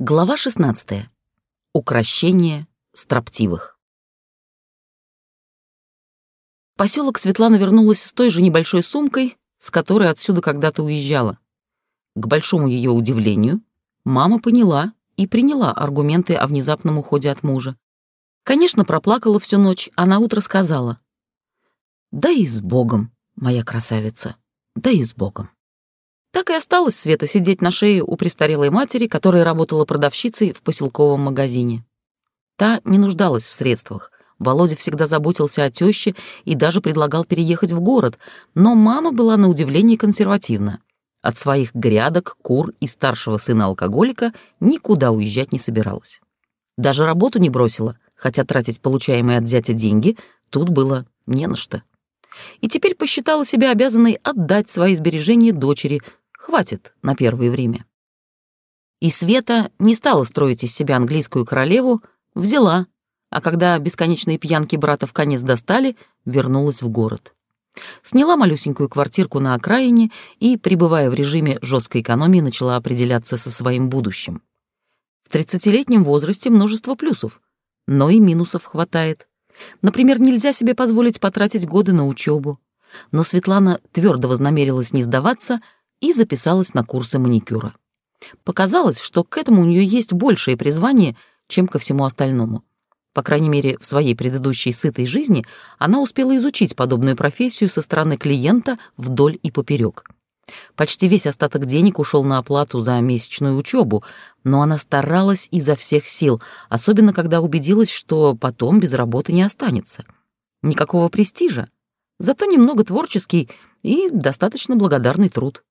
Глава 16. Укращение строптивых. Поселок Светлана вернулась с той же небольшой сумкой, с которой отсюда когда-то уезжала. К большому ее удивлению, мама поняла и приняла аргументы о внезапном уходе от мужа. Конечно, проплакала всю ночь, а на утро сказала: "Да и с Богом, моя красавица, да и с Богом". Так и осталась Света сидеть на шее у престарелой матери, которая работала продавщицей в поселковом магазине. Та не нуждалась в средствах. Володя всегда заботился о тёще и даже предлагал переехать в город, но мама была на удивление консервативна. От своих грядок, кур и старшего сына-алкоголика никуда уезжать не собиралась. Даже работу не бросила, хотя тратить получаемые от зятя деньги тут было не на что. И теперь посчитала себя обязанной отдать свои сбережения дочери, Хватит на первое время. И Света не стала строить из себя английскую королеву, взяла, а когда бесконечные пьянки брата в конец достали, вернулась в город. Сняла малюсенькую квартирку на окраине и, пребывая в режиме жесткой экономии, начала определяться со своим будущим. В 30-летнем возрасте множество плюсов, но и минусов хватает. Например, нельзя себе позволить потратить годы на учебу. Но Светлана твердо вознамерилась не сдаваться — и записалась на курсы маникюра. Показалось, что к этому у нее есть большее призвание, чем ко всему остальному. По крайней мере, в своей предыдущей сытой жизни она успела изучить подобную профессию со стороны клиента вдоль и поперек. Почти весь остаток денег ушел на оплату за месячную учебу, но она старалась изо всех сил, особенно когда убедилась, что потом без работы не останется. Никакого престижа, зато немного творческий и достаточно благодарный труд.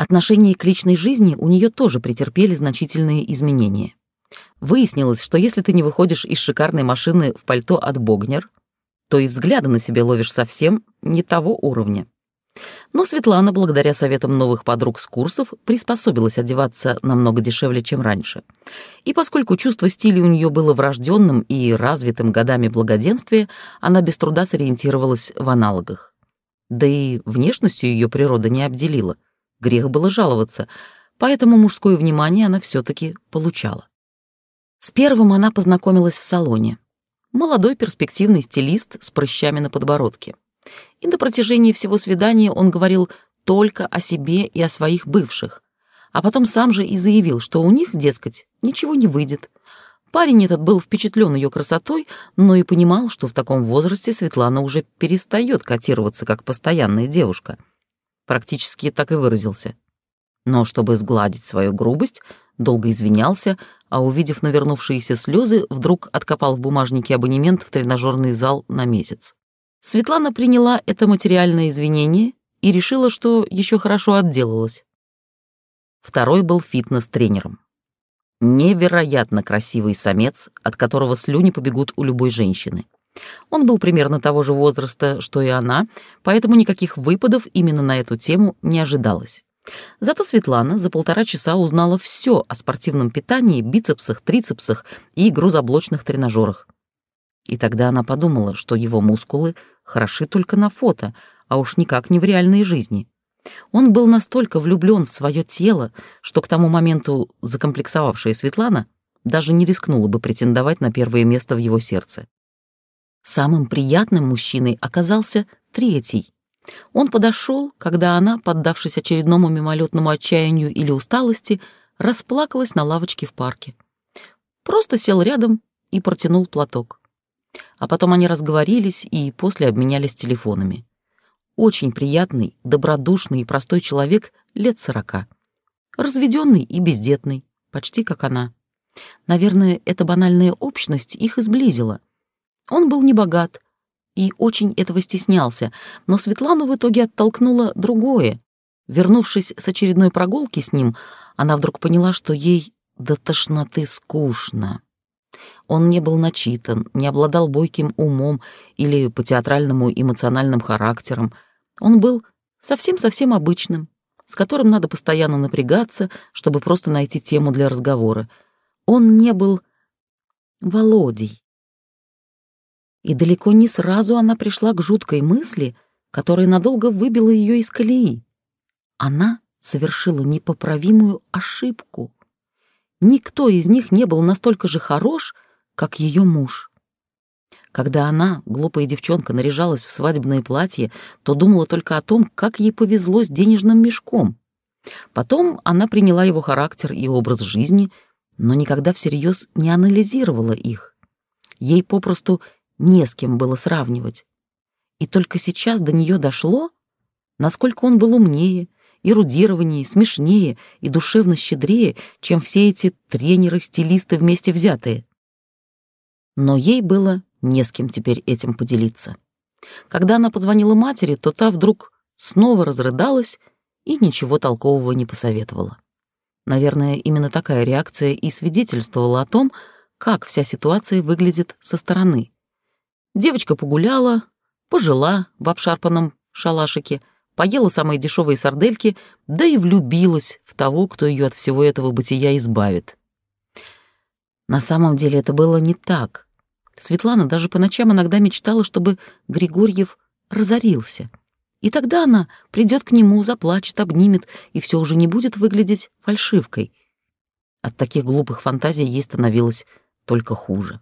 Отношения к личной жизни у нее тоже претерпели значительные изменения. Выяснилось, что если ты не выходишь из шикарной машины в пальто от Богнер, то и взгляды на себя ловишь совсем не того уровня. Но Светлана, благодаря советам новых подруг с курсов, приспособилась одеваться намного дешевле, чем раньше. И поскольку чувство стиля у нее было врожденным и развитым годами благоденствия, она без труда сориентировалась в аналогах. Да и внешностью ее природа не обделила — Грех было жаловаться, поэтому мужское внимание она все-таки получала. С первым она познакомилась в салоне. Молодой перспективный стилист с прыщами на подбородке. И на протяжении всего свидания он говорил только о себе и о своих бывших. А потом сам же и заявил, что у них, дескать, ничего не выйдет. Парень этот был впечатлен ее красотой, но и понимал, что в таком возрасте Светлана уже перестает котироваться как постоянная девушка — практически так и выразился. Но чтобы сгладить свою грубость, долго извинялся, а увидев навернувшиеся слезы, вдруг откопал в бумажнике абонемент в тренажерный зал на месяц. Светлана приняла это материальное извинение и решила, что еще хорошо отделалась. Второй был фитнес-тренером. Невероятно красивый самец, от которого слюни побегут у любой женщины. Он был примерно того же возраста, что и она, поэтому никаких выпадов именно на эту тему не ожидалось. Зато Светлана за полтора часа узнала все о спортивном питании, бицепсах, трицепсах и грузоблочных тренажерах. И тогда она подумала, что его мускулы хороши только на фото, а уж никак не в реальной жизни. Он был настолько влюблен в свое тело, что к тому моменту закомплексовавшая Светлана даже не рискнула бы претендовать на первое место в его сердце. Самым приятным мужчиной оказался третий. Он подошел, когда она, поддавшись очередному мимолетному отчаянию или усталости, расплакалась на лавочке в парке. Просто сел рядом и протянул платок. А потом они разговорились и после обменялись телефонами. Очень приятный, добродушный и простой человек лет сорока. Разведенный и бездетный, почти как она. Наверное, эта банальная общность их изблизила — он был не богат и очень этого стеснялся, но Светлану в итоге оттолкнуло другое. Вернувшись с очередной прогулки с ним, она вдруг поняла, что ей до тошноты скучно. Он не был начитан, не обладал бойким умом или по театральному эмоциональным характером. Он был совсем-совсем обычным, с которым надо постоянно напрягаться, чтобы просто найти тему для разговора. Он не был Володей. И далеко не сразу она пришла к жуткой мысли, которая надолго выбила ее из колеи. Она совершила непоправимую ошибку. Никто из них не был настолько же хорош, как ее муж. Когда она, глупая девчонка, наряжалась в свадебное платье, то думала только о том, как ей повезло с денежным мешком. Потом она приняла его характер и образ жизни, но никогда всерьез не анализировала их. Ей попросту не с кем было сравнивать. И только сейчас до нее дошло, насколько он был умнее, эрудированнее, смешнее и душевно щедрее, чем все эти тренеры-стилисты вместе взятые. Но ей было не с кем теперь этим поделиться. Когда она позвонила матери, то та вдруг снова разрыдалась и ничего толкового не посоветовала. Наверное, именно такая реакция и свидетельствовала о том, как вся ситуация выглядит со стороны. Девочка погуляла, пожила в обшарпанном шалашике, поела самые дешевые сардельки, да и влюбилась в того, кто ее от всего этого бытия избавит. На самом деле это было не так. Светлана даже по ночам иногда мечтала, чтобы Григорьев разорился. И тогда она придет к нему, заплачет, обнимет, и все уже не будет выглядеть фальшивкой. От таких глупых фантазий ей становилось только хуже.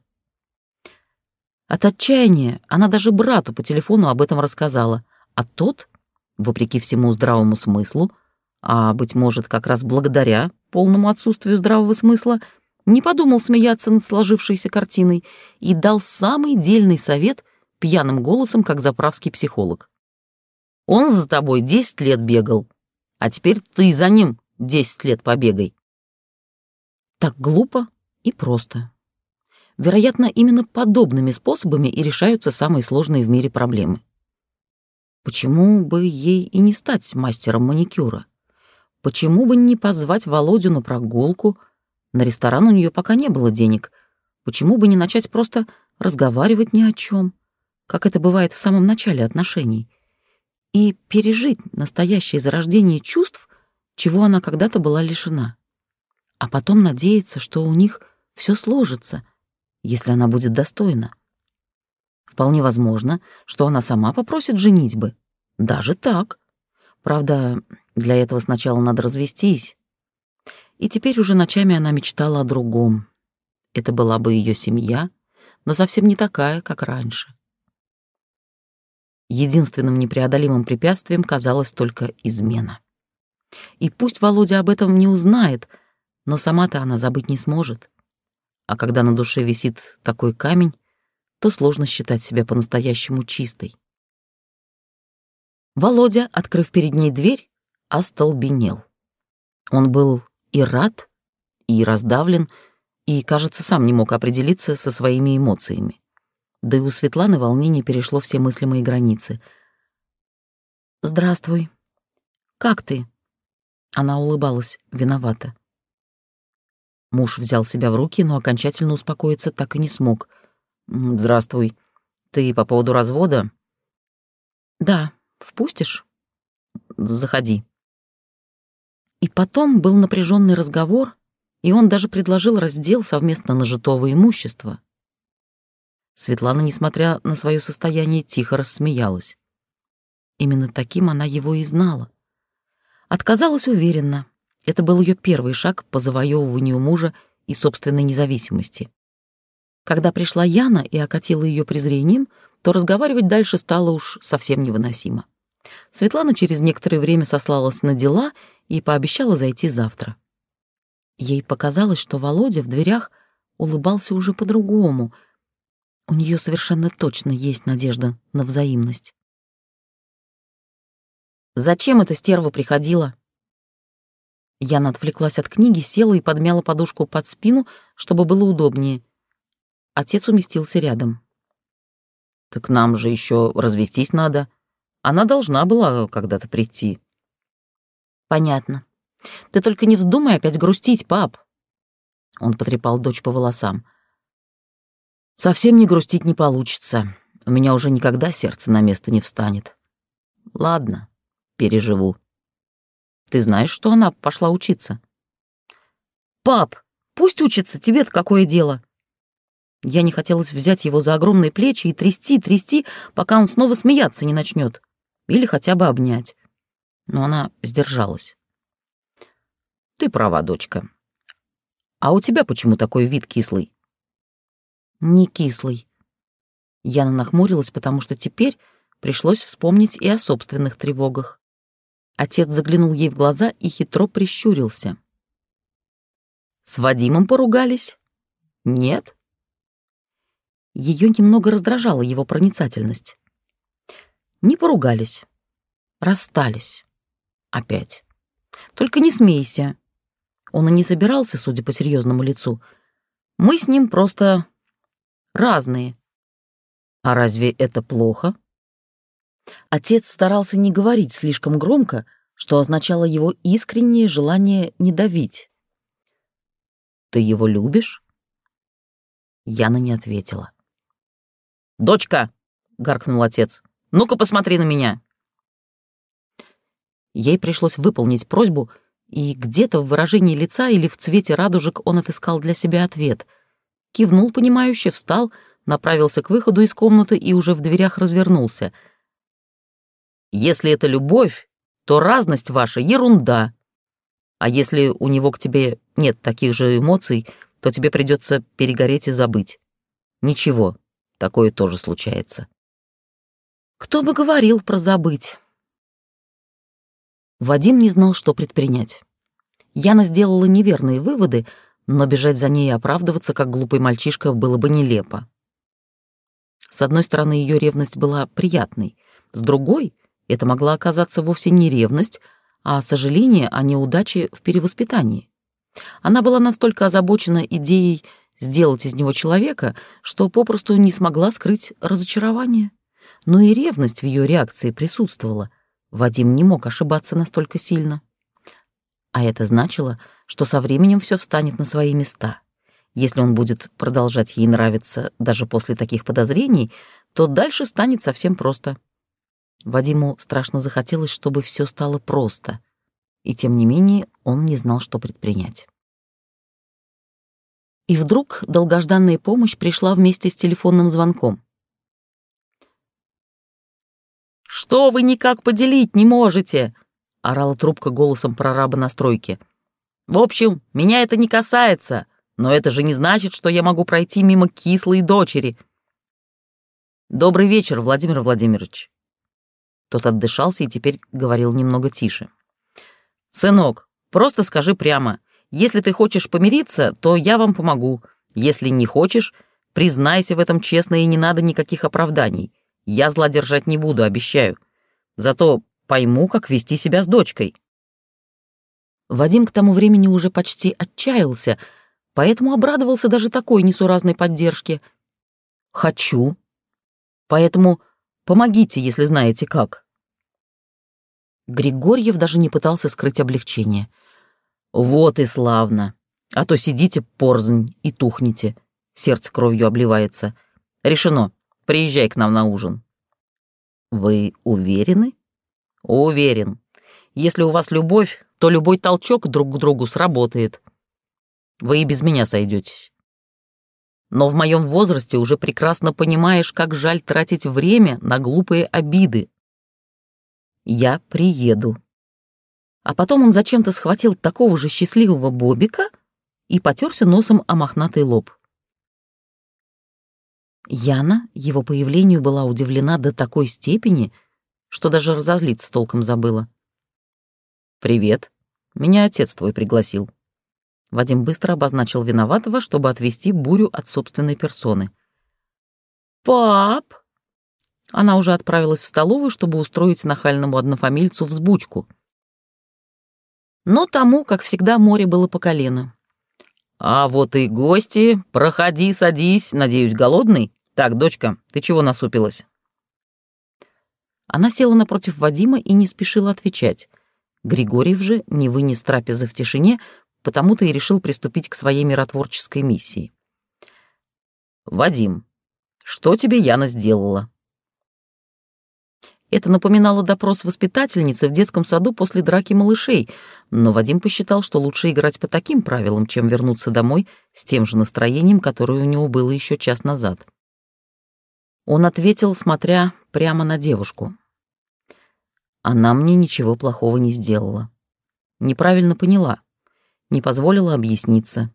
От отчаяния она даже брату по телефону об этом рассказала, а тот, вопреки всему здравому смыслу, а, быть может, как раз благодаря полному отсутствию здравого смысла, не подумал смеяться над сложившейся картиной и дал самый дельный совет пьяным голосом, как заправский психолог. «Он за тобой десять лет бегал, а теперь ты за ним десять лет побегай». Так глупо и просто. Вероятно, именно подобными способами и решаются самые сложные в мире проблемы. Почему бы ей и не стать мастером маникюра? Почему бы не позвать Володю на прогулку? На ресторан у нее пока не было денег. Почему бы не начать просто разговаривать ни о чем, как это бывает в самом начале отношений, и пережить настоящее зарождение чувств, чего она когда-то была лишена? А потом надеяться, что у них все сложится — если она будет достойна. Вполне возможно, что она сама попросит женитьбы. Даже так. Правда, для этого сначала надо развестись. И теперь уже ночами она мечтала о другом. Это была бы ее семья, но совсем не такая, как раньше. Единственным непреодолимым препятствием казалась только измена. И пусть Володя об этом не узнает, но сама-то она забыть не сможет а когда на душе висит такой камень, то сложно считать себя по-настоящему чистой. Володя, открыв перед ней дверь, остолбенел. Он был и рад, и раздавлен, и, кажется, сам не мог определиться со своими эмоциями. Да и у Светланы волнение перешло все мыслимые границы. «Здравствуй. Как ты?» Она улыбалась, виновата. Муж взял себя в руки, но окончательно успокоиться так и не смог. «Здравствуй. Ты по поводу развода?» «Да. Впустишь?» «Заходи». И потом был напряженный разговор, и он даже предложил раздел совместно нажитого имущества. Светлана, несмотря на свое состояние, тихо рассмеялась. Именно таким она его и знала. Отказалась уверенно, это был ее первый шаг по завоевыванию мужа и собственной независимости. Когда пришла Яна и окатила ее презрением, то разговаривать дальше стало уж совсем невыносимо. Светлана через некоторое время сослалась на дела и пообещала зайти завтра. Ей показалось, что Володя в дверях улыбался уже по-другому. У нее совершенно точно есть надежда на взаимность. «Зачем эта стерва приходила?» Яна отвлеклась от книги, села и подмяла подушку под спину, чтобы было удобнее. Отец уместился рядом. «Так нам же еще развестись надо. Она должна была когда-то прийти». «Понятно. Ты только не вздумай опять грустить, пап». Он потрепал дочь по волосам. «Совсем не грустить не получится. У меня уже никогда сердце на место не встанет. Ладно, переживу». Ты знаешь, что она пошла учиться?» «Пап, пусть учится, тебе-то какое дело?» Я не хотелось взять его за огромные плечи и трясти, трясти, пока он снова смеяться не начнет. Или хотя бы обнять. Но она сдержалась. «Ты права, дочка. А у тебя почему такой вид кислый? Не кислый. Яна нахмурилась, потому что теперь пришлось вспомнить и о собственных тревогах. Отец заглянул ей в глаза и хитро прищурился. «С Вадимом поругались?» «Нет?» Ее немного раздражала его проницательность. Не поругались. Расстались. Опять. Только не смейся. Он и не собирался, судя по серьезному лицу. Мы с ним просто разные. А разве это плохо? Отец старался не говорить слишком громко, что означало его искреннее желание не давить. «Ты его любишь?» Яна не ответила. «Дочка!» — гаркнул отец. «Ну-ка посмотри на меня!» Ей пришлось выполнить просьбу, и где-то в выражении лица или в цвете радужек он отыскал для себя ответ. Кивнул понимающе, встал — направился к выходу из комнаты и уже в дверях развернулся. «Если это любовь, то разность ваша — ерунда. А если у него к тебе нет таких же эмоций, то тебе придется перегореть и забыть. Ничего, такое тоже случается». «Кто бы говорил про забыть?» Вадим не знал, что предпринять. Яна сделала неверные выводы, но бежать за ней и оправдываться, как глупый мальчишка, было бы нелепо. С одной стороны, ее ревность была приятной, с другой — это могла оказаться вовсе не ревность, а сожаление о неудаче в перевоспитании. Она была настолько озабочена идеей сделать из него человека, что попросту не смогла скрыть разочарование. Но и ревность в ее реакции присутствовала. Вадим не мог ошибаться настолько сильно. А это значило, что со временем все встанет на свои места — если он будет продолжать ей нравиться даже после таких подозрений, то дальше станет совсем просто. Вадиму страшно захотелось, чтобы все стало просто, и тем не менее он не знал, что предпринять. И вдруг долгожданная помощь пришла вместе с телефонным звонком. «Что вы никак поделить не можете?» — орала трубка голосом прораба на стройке. «В общем, меня это не касается. Но это же не значит, что я могу пройти мимо кислой дочери. Добрый вечер, Владимир Владимирович. Тот отдышался и теперь говорил немного тише. Сынок, просто скажи прямо. Если ты хочешь помириться, то я вам помогу. Если не хочешь, признайся в этом честно и не надо никаких оправданий. Я зла держать не буду, обещаю. Зато пойму, как вести себя с дочкой. Вадим к тому времени уже почти отчаялся, поэтому обрадовался даже такой несуразной поддержке. «Хочу. Поэтому помогите, если знаете как». Григорьев даже не пытался скрыть облегчение. «Вот и славно. А то сидите порзнь и тухнете. Сердце кровью обливается. Решено. Приезжай к нам на ужин». «Вы уверены?» «Уверен. Если у вас любовь, то любой толчок друг к другу сработает. Вы и без меня сойдетесь. Но в моем возрасте уже прекрасно понимаешь, как жаль тратить время на глупые обиды. Я приеду. А потом он зачем-то схватил такого же счастливого Бобика и потерся носом о мохнатый лоб. Яна его появлению была удивлена до такой степени, что даже разозлиться толком забыла. «Привет. Меня отец твой пригласил», Вадим быстро обозначил виноватого, чтобы отвести бурю от собственной персоны. «Пап!» Она уже отправилась в столовую, чтобы устроить нахальному однофамильцу взбучку. Но тому, как всегда, море было по колено. «А вот и гости. Проходи, садись. Надеюсь, голодный? Так, дочка, ты чего насупилась?» Она села напротив Вадима и не спешила отвечать. Григорьев же не вынес трапезы в тишине, потому-то и решил приступить к своей миротворческой миссии. «Вадим, что тебе Яна сделала?» Это напоминало допрос воспитательницы в детском саду после драки малышей, но Вадим посчитал, что лучше играть по таким правилам, чем вернуться домой с тем же настроением, которое у него было еще час назад. Он ответил, смотря прямо на девушку. Она мне ничего плохого не сделала. Неправильно поняла не позволила объясниться.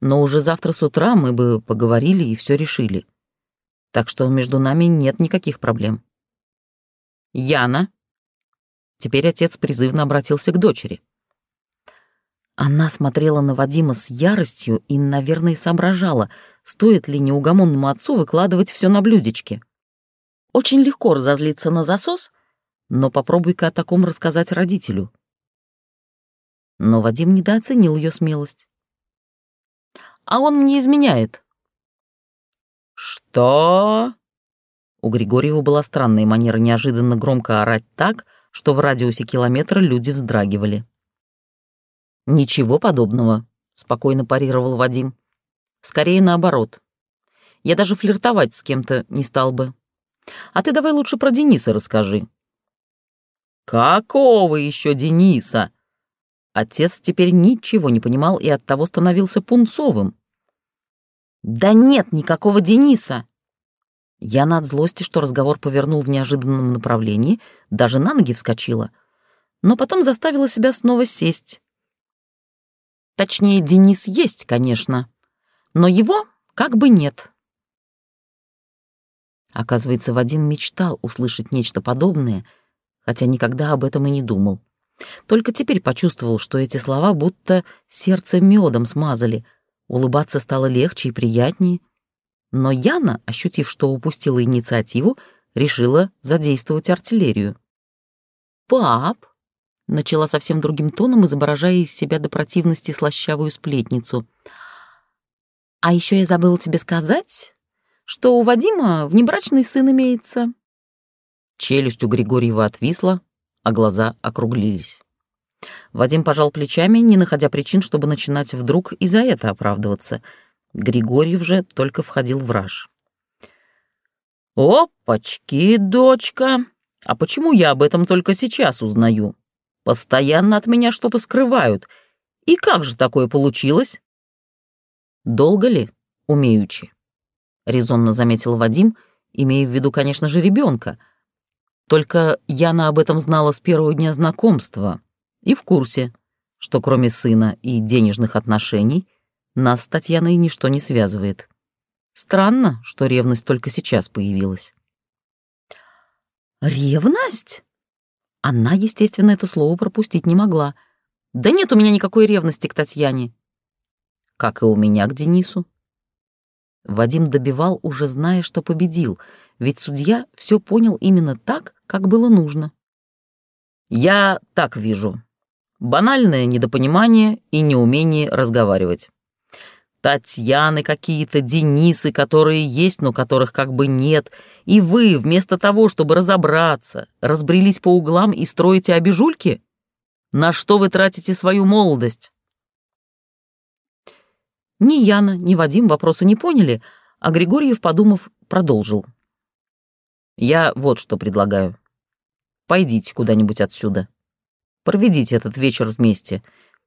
Но уже завтра с утра мы бы поговорили и все решили. Так что между нами нет никаких проблем. Яна. Теперь отец призывно обратился к дочери. Она смотрела на Вадима с яростью и, наверное, соображала, стоит ли неугомонному отцу выкладывать все на блюдечке. Очень легко разозлиться на засос, но попробуй-ка о таком рассказать родителю. Но Вадим недооценил ее смелость. «А он мне изменяет». «Что?» У Григорьева была странная манера неожиданно громко орать так, что в радиусе километра люди вздрагивали. «Ничего подобного», — спокойно парировал Вадим. «Скорее наоборот. Я даже флиртовать с кем-то не стал бы. А ты давай лучше про Дениса расскажи». «Какого еще Дениса?» Отец теперь ничего не понимал и оттого становился пунцовым. «Да нет никакого Дениса!» Я от злости, что разговор повернул в неожиданном направлении, даже на ноги вскочила, но потом заставила себя снова сесть, Точнее, Денис есть, конечно, но его как бы нет. Оказывается, Вадим мечтал услышать нечто подобное, хотя никогда об этом и не думал. Только теперь почувствовал, что эти слова будто сердце медом смазали, улыбаться стало легче и приятнее. Но Яна, ощутив, что упустила инициативу, решила задействовать артиллерию. «Пап, начала совсем другим тоном, изображая из себя до противности слащавую сплетницу. «А еще я забыла тебе сказать, что у Вадима внебрачный сын имеется». Челюсть у Григорьева отвисла, а глаза округлились. Вадим пожал плечами, не находя причин, чтобы начинать вдруг и за это оправдываться. Григорьев же только входил в раж. «Опачки, дочка! А почему я об этом только сейчас узнаю?» Постоянно от меня что-то скрывают. И как же такое получилось? Долго ли, умеючи? Резонно заметил Вадим, имея в виду, конечно же, ребенка. Только Яна об этом знала с первого дня знакомства и в курсе, что кроме сына и денежных отношений нас с Татьяной ничто не связывает. Странно, что ревность только сейчас появилась. «Ревность?» Она, естественно, это слово пропустить не могла. Да нет у меня никакой ревности к Татьяне. Как и у меня к Денису. Вадим добивал, уже зная, что победил, ведь судья все понял именно так, как было нужно. «Я так вижу. Банальное недопонимание и неумение разговаривать. Татьяны какие-то, Денисы, которые есть, но которых как бы нет. И вы, вместо того, чтобы разобраться, разбрелись по углам и строите обижульки? На что вы тратите свою молодость? Ни Яна, ни Вадим вопроса не поняли, а Григорьев, подумав, продолжил. «Я вот что предлагаю. Пойдите куда-нибудь отсюда. Проведите этот вечер вместе,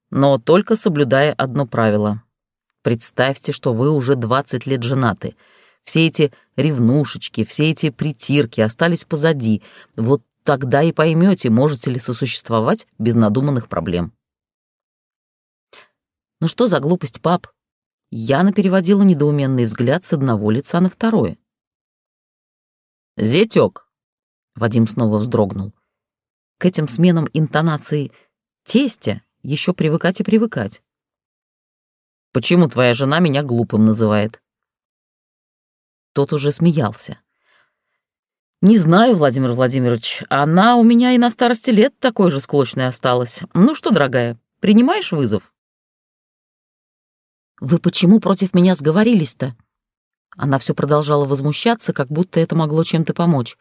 но только соблюдая одно правило — Представьте, что вы уже 20 лет женаты. Все эти ревнушечки, все эти притирки остались позади. Вот тогда и поймете, можете ли сосуществовать без надуманных проблем. Ну что за глупость, пап? Яна переводила недоуменный взгляд с одного лица на второе. «Зятёк!» — Вадим снова вздрогнул. К этим сменам интонации «тестя» еще привыкать и привыкать. Почему твоя жена меня глупым называет?» Тот уже смеялся. «Не знаю, Владимир Владимирович, она у меня и на старости лет такой же склочной осталась. Ну что, дорогая, принимаешь вызов?» «Вы почему против меня сговорились-то?» Она все продолжала возмущаться, как будто это могло чем-то помочь.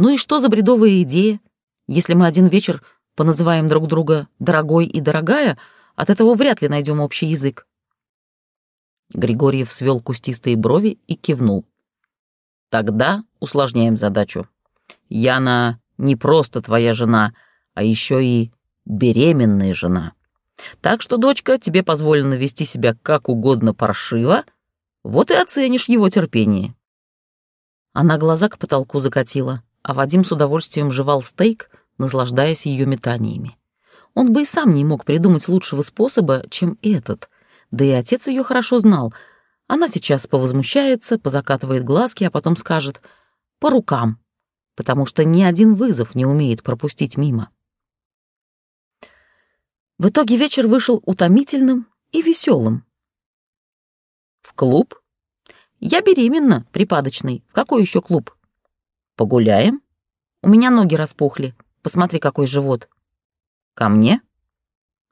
«Ну и что за бредовая идея? Если мы один вечер поназываем друг друга «дорогой» и «дорогая», от этого вряд ли найдем общий язык. Григорьев свел кустистые брови и кивнул. «Тогда усложняем задачу. Яна не просто твоя жена, а еще и беременная жена. Так что, дочка, тебе позволено вести себя как угодно паршиво, вот и оценишь его терпение». Она глаза к потолку закатила, а Вадим с удовольствием жевал стейк, наслаждаясь ее метаниями. Он бы и сам не мог придумать лучшего способа, чем этот — Да и отец ее хорошо знал. Она сейчас повозмущается, позакатывает глазки, а потом скажет «по рукам», потому что ни один вызов не умеет пропустить мимо. В итоге вечер вышел утомительным и веселым. В клуб? Я беременна, припадочный. В какой еще клуб? Погуляем? У меня ноги распухли. Посмотри, какой живот. Ко мне?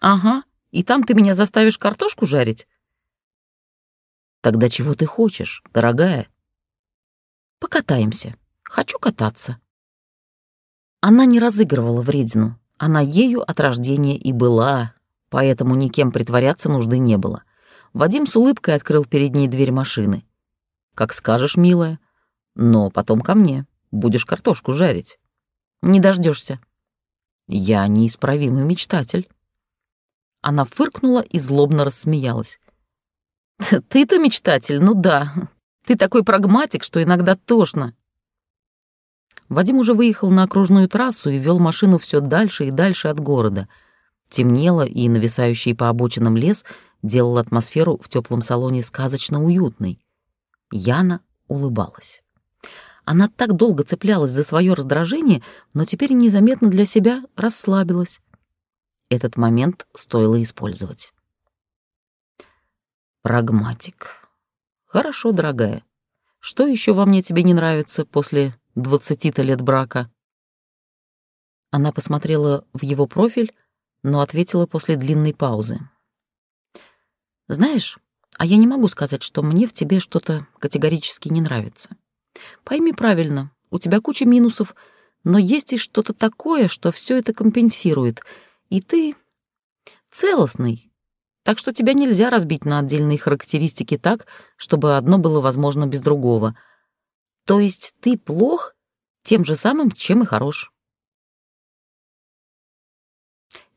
Ага. И там ты меня заставишь картошку жарить? Тогда чего ты хочешь, дорогая? Покатаемся. Хочу кататься. Она не разыгрывала вредину. Она ею от рождения и была, поэтому никем притворяться нужды не было. Вадим с улыбкой открыл перед ней дверь машины. «Как скажешь, милая. Но потом ко мне. Будешь картошку жарить». «Не дождешься. «Я неисправимый мечтатель». Она фыркнула и злобно рассмеялась. «Ты-то мечтатель, ну да. Ты такой прагматик, что иногда тошно». Вадим уже выехал на окружную трассу и вел машину все дальше и дальше от города. Темнело, и нависающий по обочинам лес делал атмосферу в теплом салоне сказочно уютной. Яна улыбалась. Она так долго цеплялась за свое раздражение, но теперь незаметно для себя расслабилась. Этот момент стоило использовать. Прагматик. Хорошо, дорогая. Что еще во мне тебе не нравится после двадцати-то лет брака? Она посмотрела в его профиль, но ответила после длинной паузы. «Знаешь, а я не могу сказать, что мне в тебе что-то категорически не нравится. Пойми правильно, у тебя куча минусов, но есть и что-то такое, что все это компенсирует, и ты целостный. Так что тебя нельзя разбить на отдельные характеристики так, чтобы одно было возможно без другого. То есть ты плох тем же самым, чем и хорош.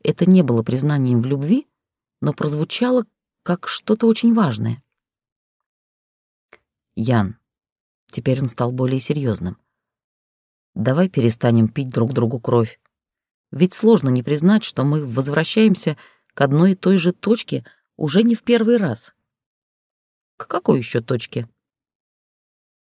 Это не было признанием в любви, но прозвучало как что-то очень важное. Ян, теперь он стал более серьезным. Давай перестанем пить друг другу кровь. Ведь сложно не признать, что мы возвращаемся к одной и той же точке уже не в первый раз. К какой еще точке?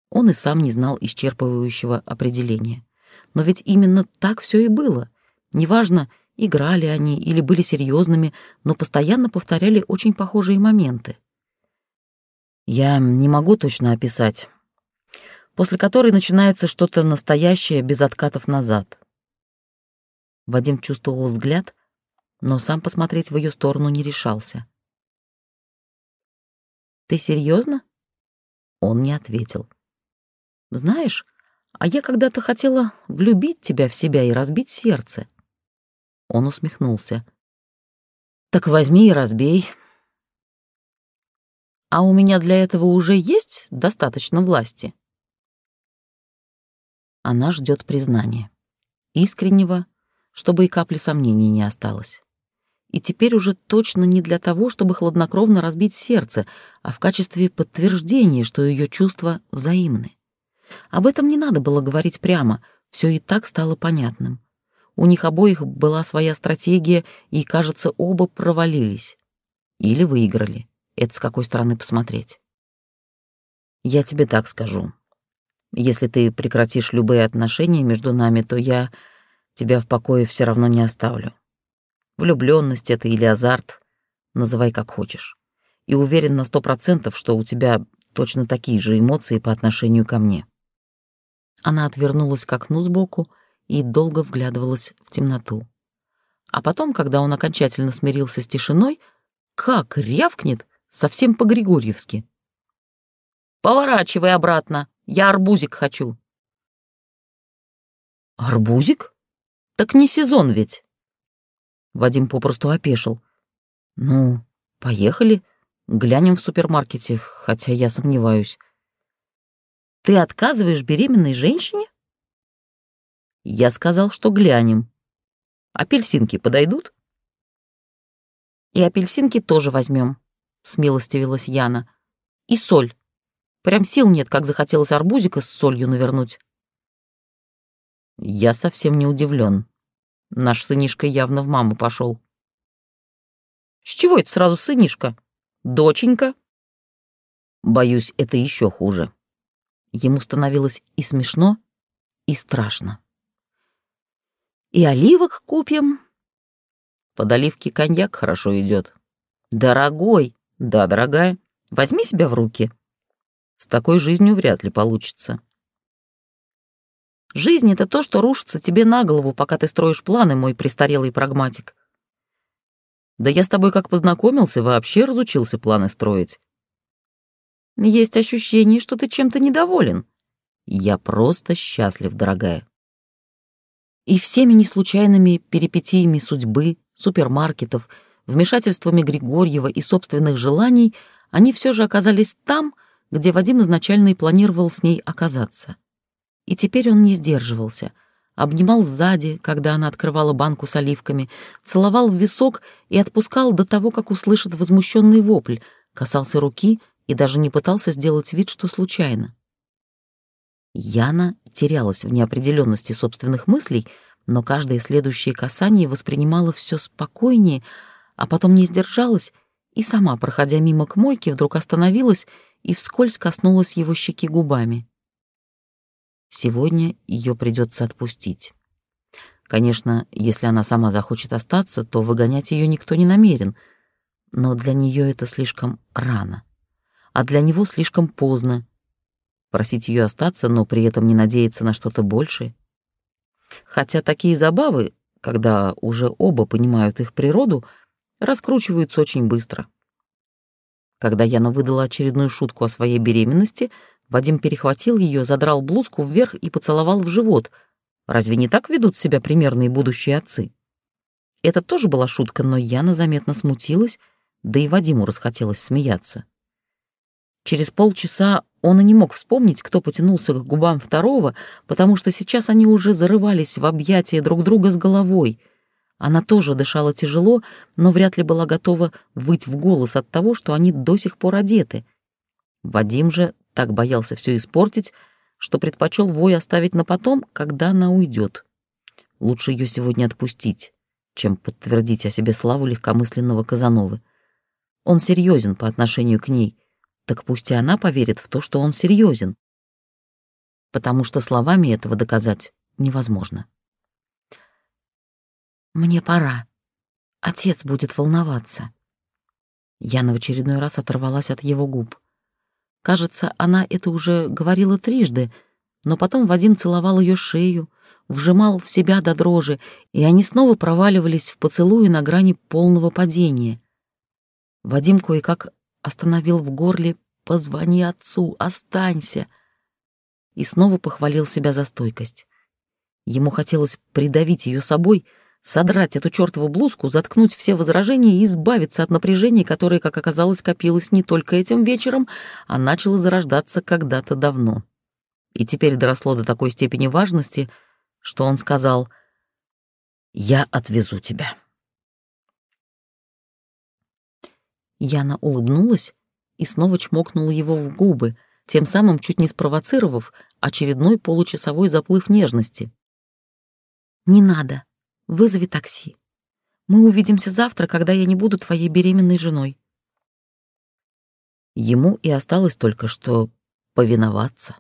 Он и сам не знал исчерпывающего определения. Но ведь именно так все и было. Неважно, Играли они или были серьезными, но постоянно повторяли очень похожие моменты. Я не могу точно описать. После которой начинается что-то настоящее без откатов назад. Вадим чувствовал взгляд, но сам посмотреть в ее сторону не решался. «Ты серьезно? Он не ответил. «Знаешь, а я когда-то хотела влюбить тебя в себя и разбить сердце. Он усмехнулся. «Так возьми и разбей». «А у меня для этого уже есть достаточно власти?» Она ждет признания. Искреннего, чтобы и капли сомнений не осталось. И теперь уже точно не для того, чтобы хладнокровно разбить сердце, а в качестве подтверждения, что ее чувства взаимны. Об этом не надо было говорить прямо, все и так стало понятным. У них обоих была своя стратегия, и, кажется, оба провалились. Или выиграли. Это с какой стороны посмотреть. Я тебе так скажу. Если ты прекратишь любые отношения между нами, то я тебя в покое все равно не оставлю. Влюбленность это или азарт, называй как хочешь. И уверен на сто процентов, что у тебя точно такие же эмоции по отношению ко мне. Она отвернулась к окну сбоку и долго вглядывалась в темноту. А потом, когда он окончательно смирился с тишиной, как рявкнет, совсем по-григорьевски. «Поворачивай обратно, я арбузик хочу». «Арбузик? Так не сезон ведь». Вадим попросту опешил. «Ну, поехали, глянем в супермаркете, хотя я сомневаюсь». «Ты отказываешь беременной женщине?» Я сказал, что глянем. Апельсинки подойдут? И апельсинки тоже возьмем, смилостивилась Яна. И соль. Прям сил нет, как захотелось арбузика с солью навернуть. Я совсем не удивлен. Наш сынишка явно в маму пошел. С чего это сразу сынишка? Доченька?» Боюсь, это еще хуже. Ему становилось и смешно, и страшно. «И оливок купим?» «Под оливки коньяк хорошо идет. «Дорогой!» «Да, дорогая, возьми себя в руки. С такой жизнью вряд ли получится». «Жизнь — это то, что рушится тебе на голову, пока ты строишь планы, мой престарелый прагматик». «Да я с тобой как познакомился, вообще разучился планы строить». «Есть ощущение, что ты чем-то недоволен». «Я просто счастлив, дорогая». И всеми неслучайными перипетиями судьбы, супермаркетов — вмешательствами Григорьева и собственных желаний они все же оказались там, где Вадим изначально и планировал с ней оказаться. И теперь он не сдерживался, обнимал сзади, когда она открывала банку с оливками, целовал в висок и отпускал до того, как услышит возмущенный вопль, касался руки и даже не пытался сделать вид, что случайно. Яна терялась в неопределенности собственных мыслей, но каждое следующее касание воспринимала все спокойнее, а потом не сдержалась и сама, проходя мимо к мойке, вдруг остановилась и вскользь коснулась его щеки губами. Сегодня ее придется отпустить. Конечно, если она сама захочет остаться, то выгонять ее никто не намерен, но для нее это слишком рано, а для него слишком поздно. Просить ее остаться, но при этом не надеяться на что-то большее. Хотя такие забавы, когда уже оба понимают их природу, раскручиваются очень быстро. Когда Яна выдала очередную шутку о своей беременности, Вадим перехватил ее, задрал блузку вверх и поцеловал в живот. Разве не так ведут себя примерные будущие отцы? Это тоже была шутка, но Яна заметно смутилась, да и Вадиму расхотелось смеяться. Через полчаса он и не мог вспомнить, кто потянулся к губам второго, потому что сейчас они уже зарывались в объятия друг друга с головой. Она тоже дышала тяжело, но вряд ли была готова выть в голос от того, что они до сих пор одеты. Вадим же так боялся все испортить, что предпочел вой оставить на потом, когда она уйдет. Лучше ее сегодня отпустить, чем подтвердить о себе славу легкомысленного Казановы. Он серьезен по отношению к ней, так пусть и она поверит в то, что он серьезен, потому что словами этого доказать невозможно. Мне пора. Отец будет волноваться. Яна в очередной раз оторвалась от его губ. Кажется, она это уже говорила трижды, но потом Вадим целовал ее шею, вжимал в себя до дрожи, и они снова проваливались в поцелуи на грани полного падения. Вадим кое-как остановил в горле «Позвони отцу, останься!» и снова похвалил себя за стойкость. Ему хотелось придавить ее собой — содрать эту чертову блузку, заткнуть все возражения и избавиться от напряжения, которое, как оказалось, копилось не только этим вечером, а начало зарождаться когда-то давно. И теперь доросло до такой степени важности, что он сказал «Я отвезу тебя». Яна улыбнулась и снова чмокнула его в губы, тем самым чуть не спровоцировав очередной получасовой заплыв нежности. «Не надо», Вызови такси. Мы увидимся завтра, когда я не буду твоей беременной женой. Ему и осталось только что повиноваться.